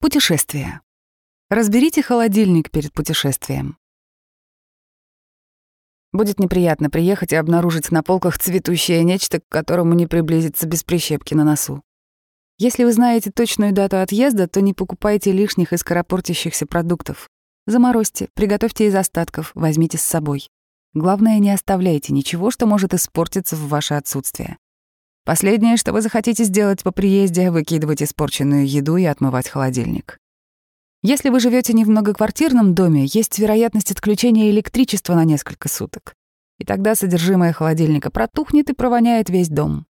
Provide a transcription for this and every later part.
Путешествие. Разберите холодильник перед путешествием. Будет неприятно приехать и обнаружить на полках цветущее нечто, к которому не приблизиться без прищепки на носу. Если вы знаете точную дату отъезда, то не покупайте лишних и скоропортящихся продуктов. Заморозьте, приготовьте из остатков, возьмите с собой. Главное, не оставляйте ничего, что может испортиться в ваше отсутствие. Последнее, что вы захотите сделать по приезде, выкидывать испорченную еду и отмывать холодильник. Если вы живете не в многоквартирном доме, есть вероятность отключения электричества на несколько суток. И тогда содержимое холодильника протухнет и провоняет весь дом.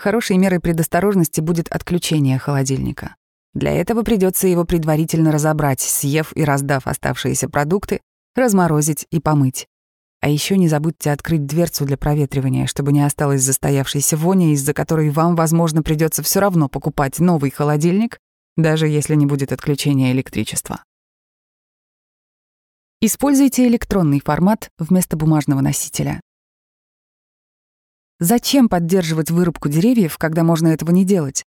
Хорошей мерой предосторожности будет отключение холодильника. Для этого придется его предварительно разобрать, съев и раздав оставшиеся продукты, разморозить и помыть. А еще не забудьте открыть дверцу для проветривания, чтобы не осталось застоявшейся вони, из-за которой вам, возможно, придется все равно покупать новый холодильник, даже если не будет отключения электричества. Используйте электронный формат вместо бумажного носителя. Зачем поддерживать вырубку деревьев, когда можно этого не делать?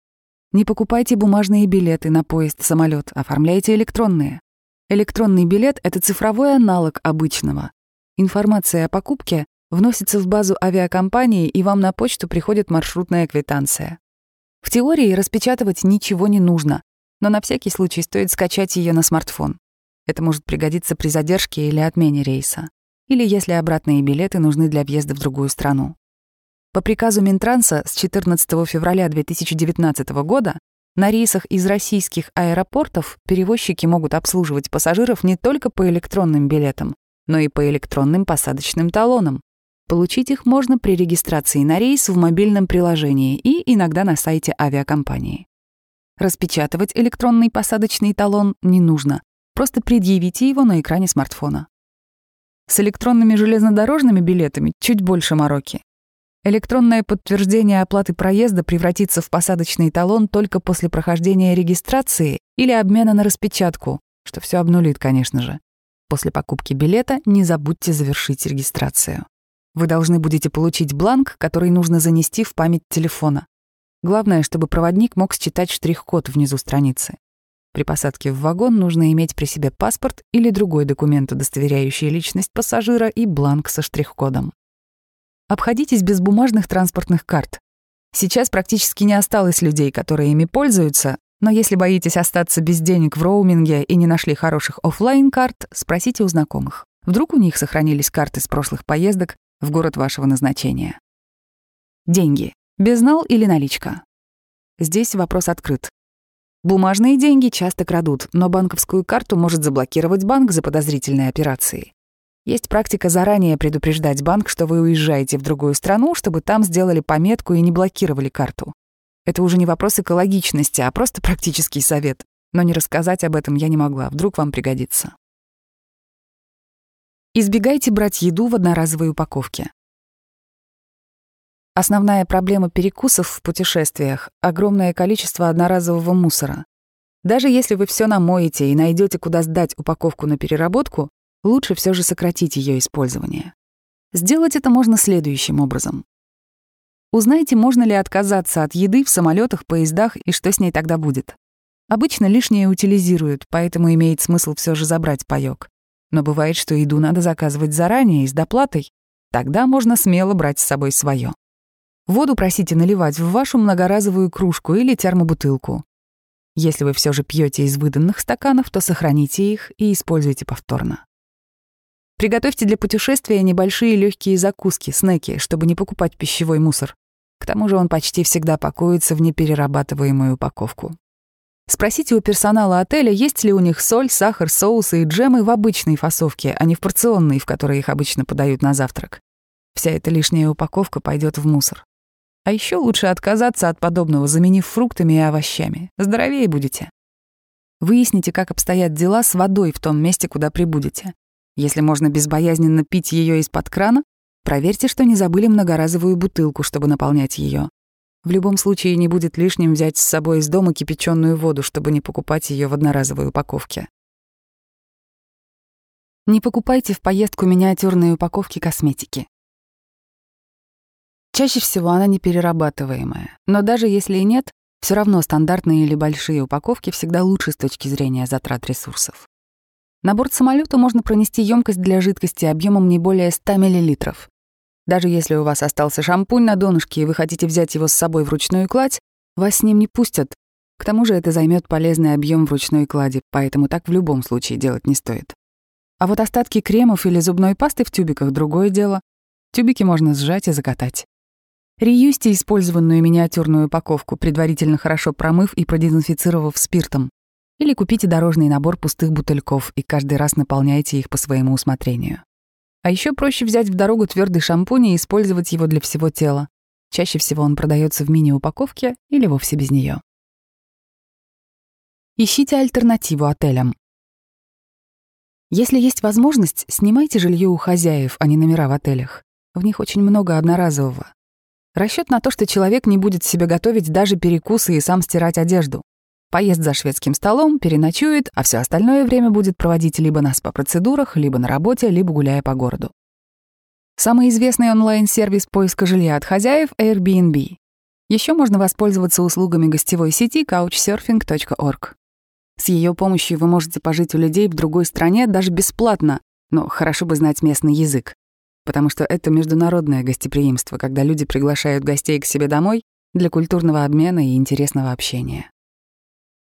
Не покупайте бумажные билеты на поезд, самолет, оформляйте электронные. Электронный билет — это цифровой аналог обычного. Информация о покупке вносится в базу авиакомпании, и вам на почту приходит маршрутная квитанция. В теории распечатывать ничего не нужно, но на всякий случай стоит скачать ее на смартфон. Это может пригодиться при задержке или отмене рейса, или если обратные билеты нужны для въезда в другую страну. По приказу Минтранса с 14 февраля 2019 года на рейсах из российских аэропортов перевозчики могут обслуживать пассажиров не только по электронным билетам, но и по электронным посадочным талонам. Получить их можно при регистрации на рейс в мобильном приложении и иногда на сайте авиакомпании. Распечатывать электронный посадочный талон не нужно. Просто предъявите его на экране смартфона. С электронными железнодорожными билетами чуть больше мороки. Электронное подтверждение оплаты проезда превратится в посадочный талон только после прохождения регистрации или обмена на распечатку, что все обнулит, конечно же. После покупки билета не забудьте завершить регистрацию. Вы должны будете получить бланк, который нужно занести в память телефона. Главное, чтобы проводник мог считать штрих-код внизу страницы. При посадке в вагон нужно иметь при себе паспорт или другой документ, удостоверяющий личность пассажира, и бланк со штрих-кодом. Обходитесь без бумажных транспортных карт. Сейчас практически не осталось людей, которые ими пользуются, но если боитесь остаться без денег в роуминге и не нашли хороших офлайн карт спросите у знакомых. Вдруг у них сохранились карты с прошлых поездок в город вашего назначения. Деньги. Безнал или наличка? Здесь вопрос открыт. Бумажные деньги часто крадут, но банковскую карту может заблокировать банк за подозрительные операции. Есть практика заранее предупреждать банк, что вы уезжаете в другую страну, чтобы там сделали пометку и не блокировали карту. Это уже не вопрос экологичности, а просто практический совет. Но не рассказать об этом я не могла, вдруг вам пригодится. Избегайте брать еду в одноразовой упаковке. Основная проблема перекусов в путешествиях — огромное количество одноразового мусора. Даже если вы все намоете и найдете, куда сдать упаковку на переработку, лучше все же сократить ее использование. Сделать это можно следующим образом. Узнайте, можно ли отказаться от еды в самолетах, поездах и что с ней тогда будет. Обычно лишнее утилизируют, поэтому имеет смысл все же забрать паёк. Но бывает, что еду надо заказывать заранее и с доплатой. Тогда можно смело брать с собой свое. Воду просите наливать в вашу многоразовую кружку или термобутылку. Если вы все же пьете из выданных стаканов, то сохраните их и используйте повторно. Приготовьте для путешествия небольшие легкие закуски, снеки, чтобы не покупать пищевой мусор. К тому же он почти всегда пакуется в неперерабатываемую упаковку. Спросите у персонала отеля, есть ли у них соль, сахар, соусы и джемы в обычной фасовке, а не в порционной, в которой их обычно подают на завтрак. Вся эта лишняя упаковка пойдет в мусор. А еще лучше отказаться от подобного, заменив фруктами и овощами. Здоровее будете. Выясните, как обстоят дела с водой в том месте, куда прибудете. Если можно безбоязненно пить ее из-под крана, проверьте, что не забыли многоразовую бутылку, чтобы наполнять ее. В любом случае не будет лишним взять с собой из дома кипяченую воду, чтобы не покупать ее в одноразовой упаковке. Не покупайте в поездку миниатюрные упаковки косметики. Чаще всего она неперерабатываемая, но даже если и нет, все равно стандартные или большие упаковки всегда лучше с точки зрения затрат ресурсов. На борт самолета можно пронести емкость для жидкости объемом не более 100 мл. Даже если у вас остался шампунь на донышке и вы хотите взять его с собой в ручную кладь, вас с ним не пустят. К тому же это займет полезный объем в ручной клади, поэтому так в любом случае делать не стоит. А вот остатки кремов или зубной пасты в тюбиках — другое дело. Тюбики можно сжать и закатать. Реюсьте использованную миниатюрную упаковку, предварительно хорошо промыв и продезинфицировав спиртом. Или купите дорожный набор пустых бутыльков и каждый раз наполняйте их по своему усмотрению. А еще проще взять в дорогу твердый шампунь и использовать его для всего тела. Чаще всего он продается в мини-упаковке или вовсе без нее. Ищите альтернативу отелям. Если есть возможность, снимайте жилье у хозяев, а не номера в отелях. В них очень много одноразового. Расчет на то, что человек не будет себе готовить даже перекусы и сам стирать одежду. Поезд за шведским столом, переночует, а все остальное время будет проводить либо нас по процедурах, либо на работе, либо гуляя по городу. Самый известный онлайн-сервис поиска жилья от хозяев — Airbnb. Еще можно воспользоваться услугами гостевой сети couchsurfing.org. С ее помощью вы можете пожить у людей в другой стране даже бесплатно, но хорошо бы знать местный язык. Потому что это международное гостеприимство, когда люди приглашают гостей к себе домой для культурного обмена и интересного общения.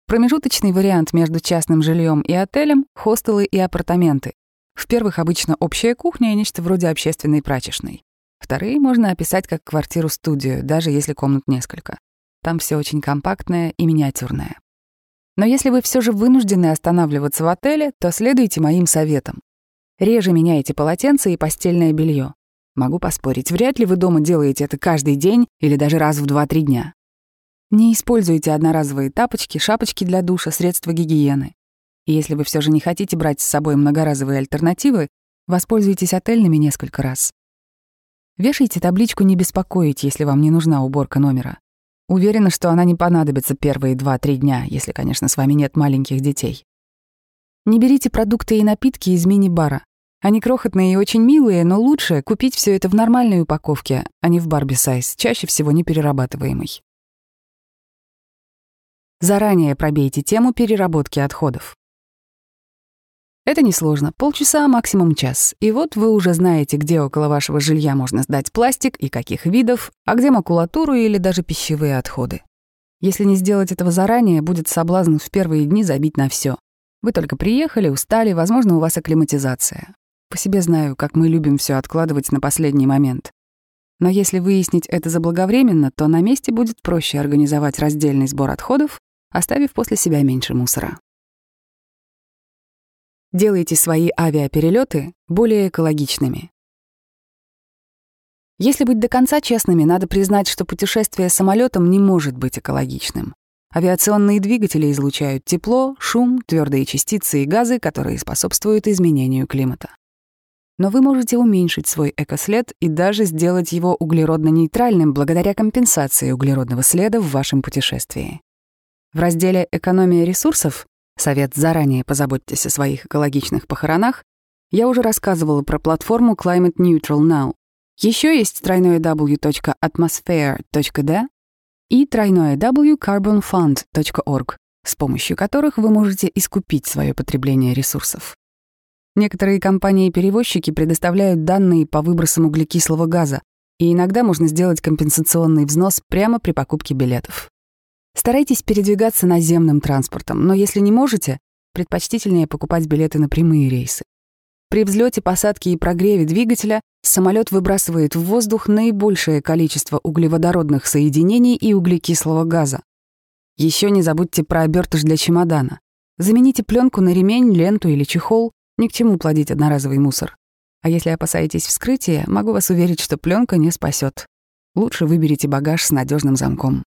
Промежуточный вариант между частным жильем и отелем — хостелы и апартаменты. В первых обычно общая кухня и нечто вроде общественной прачечной. Вторые можно описать как квартиру-студию, даже если комнат несколько. Там все очень компактное и миниатюрное. Но если вы все же вынуждены останавливаться в отеле, то следуйте моим советам. Реже меняйте полотенце и постельное белье. Могу поспорить, вряд ли вы дома делаете это каждый день или даже раз в 2-3 дня. Не используйте одноразовые тапочки, шапочки для душа, средства гигиены. И если вы все же не хотите брать с собой многоразовые альтернативы, воспользуйтесь отельными несколько раз. Вешайте табличку «Не беспокоить», если вам не нужна уборка номера. Уверена, что она не понадобится первые 2-3 дня, если, конечно, с вами нет маленьких детей. Не берите продукты и напитки из мини-бара. Они крохотные и очень милые, но лучше купить все это в нормальной упаковке, а не в барби-сайз, чаще всего неперерабатываемой. Заранее пробейте тему переработки отходов. Это несложно. Полчаса, максимум час. И вот вы уже знаете, где около вашего жилья можно сдать пластик и каких видов, а где макулатуру или даже пищевые отходы. Если не сделать этого заранее, будет соблазн в первые дни забить на все. Вы только приехали, устали, возможно, у вас акклиматизация. По себе знаю, как мы любим все откладывать на последний момент. Но если выяснить это заблаговременно, то на месте будет проще организовать раздельный сбор отходов оставив после себя меньше мусора. Делайте свои авиаперелеты более экологичными. Если быть до конца честными, надо признать, что путешествие самолетом не может быть экологичным. Авиационные двигатели излучают тепло, шум, твердые частицы и газы, которые способствуют изменению климата. Но вы можете уменьшить свой экослед и даже сделать его углеродно-нейтральным благодаря компенсации углеродного следа в вашем путешествии. В разделе «Экономия ресурсов» совет заранее позаботьтесь о своих экологичных похоронах, я уже рассказывала про платформу Climate Neutral Now. Еще есть тройное w.atmosphere.d и тройное wcarbonfund.org, с помощью которых вы можете искупить свое потребление ресурсов. Некоторые компании-перевозчики предоставляют данные по выбросам углекислого газа, и иногда можно сделать компенсационный взнос прямо при покупке билетов. Старайтесь передвигаться наземным транспортом, но если не можете, предпочтительнее покупать билеты на прямые рейсы. При взлете, посадке и прогреве двигателя самолет выбрасывает в воздух наибольшее количество углеводородных соединений и углекислого газа. Еще не забудьте про обертыш для чемодана. Замените пленку на ремень, ленту или чехол. Ни к чему плодить одноразовый мусор. А если опасаетесь вскрытия, могу вас уверить, что пленка не спасет. Лучше выберите багаж с надежным замком.